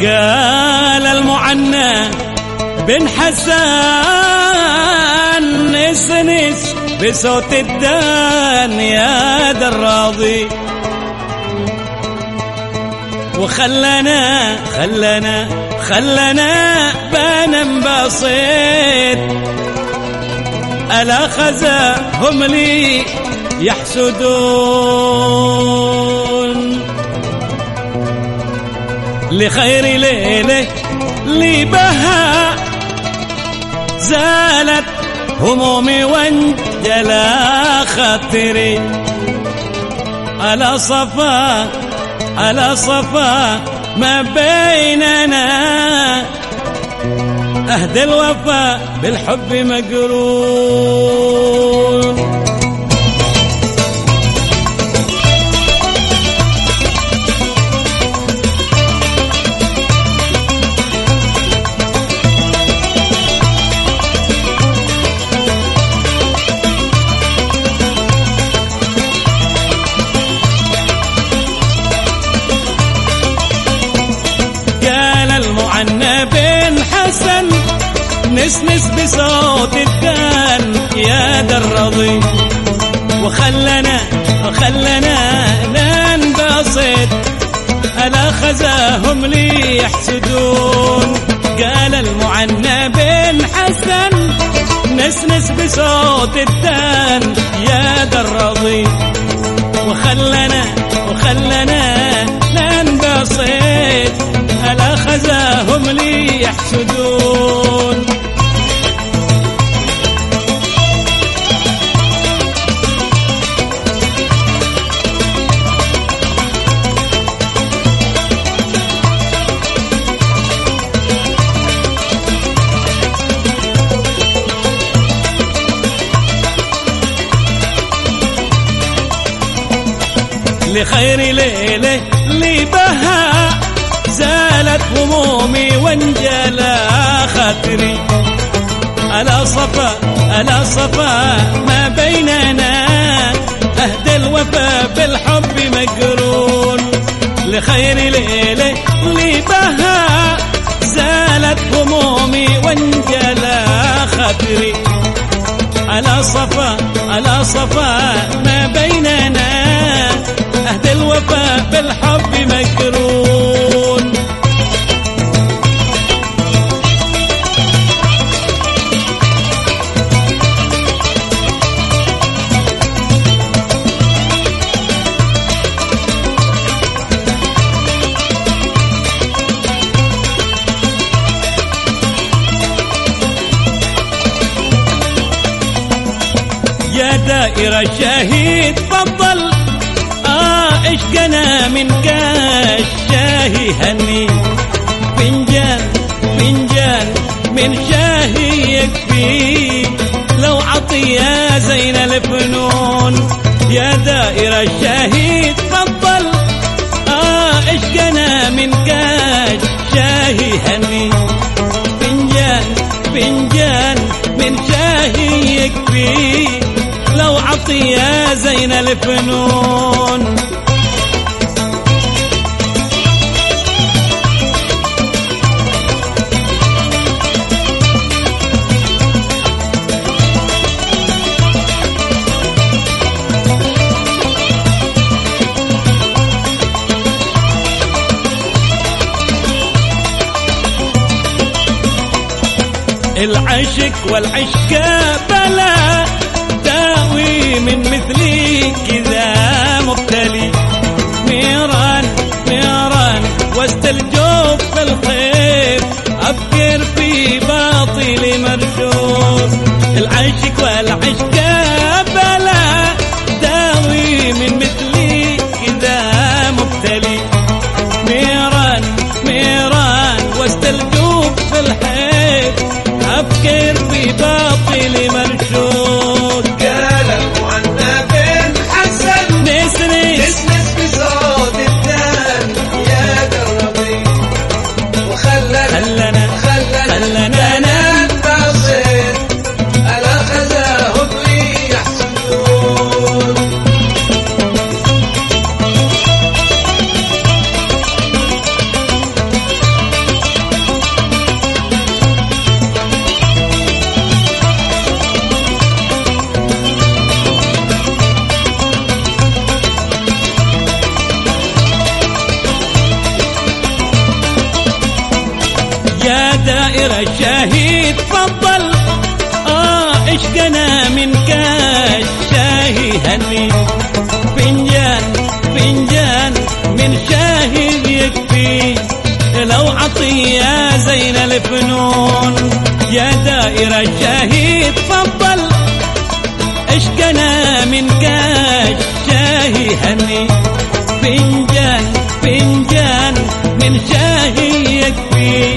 قال المعنى بن حسان نسنس بصوت الدان يا دراضي وخلنا خلنا خلنا بان بسيط. ألا خزاهم لي يحسدون. لخير ليلة لبها زالت همومي وانجلى خاطري. على صفا على صفا ما بيننا. أهدى الوفاء بالحب مقرون نسنس بصوت الدان يا درضي. وخلنا وخلنا ننبسط. ألا خزاهم لي يحسدون قال المعنى بن حسن نسنس بصوت الدان يا درضي. وخلنا وخلنا ننبسط. ألا لخير ليلة لبها زالت همومي وانجلى خاطري. ألا صفا ألا صفا ما بيننا أهدى الوفا بالحب مقرون لخير ليلة لبها زالت همومي وانجلى خاطري. على صفا على صفا ما بيننا أهدى الوفاء بالحب مكرون يا دائرة الشهيد فضل عشقنا من كاش شاهي هني فنجان فنجان من شاهي يكفي لو عطية زين الفنون يا دائرة الشهيد فضل آه عشقنا من كاش شاهي هني فنجان فنجان من شاهي يكفي لو عطية زين الفنون العشق والعشق بلا داوي من مثلي كذا مبتلي. نيران نيران وسط الجوف الخير أفكر في باطل مرشوش العشق والعشق بلا داوي من مثلي كذا مبتلي. نيران نيران وسط الجوف الحيط أفكر في باطل الشهيد فضل آه عشقنا من كاس شاهي هني؟ فنجان فنجان من شاهي يكفي؟ لو عطية زين الفنون. يا دائرة الشهيد فضل عشقنا من كاس شاهي هني؟ فنجان فنجان من شاهي يكفي؟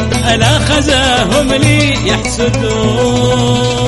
ألا خزاهم لي يحسدون.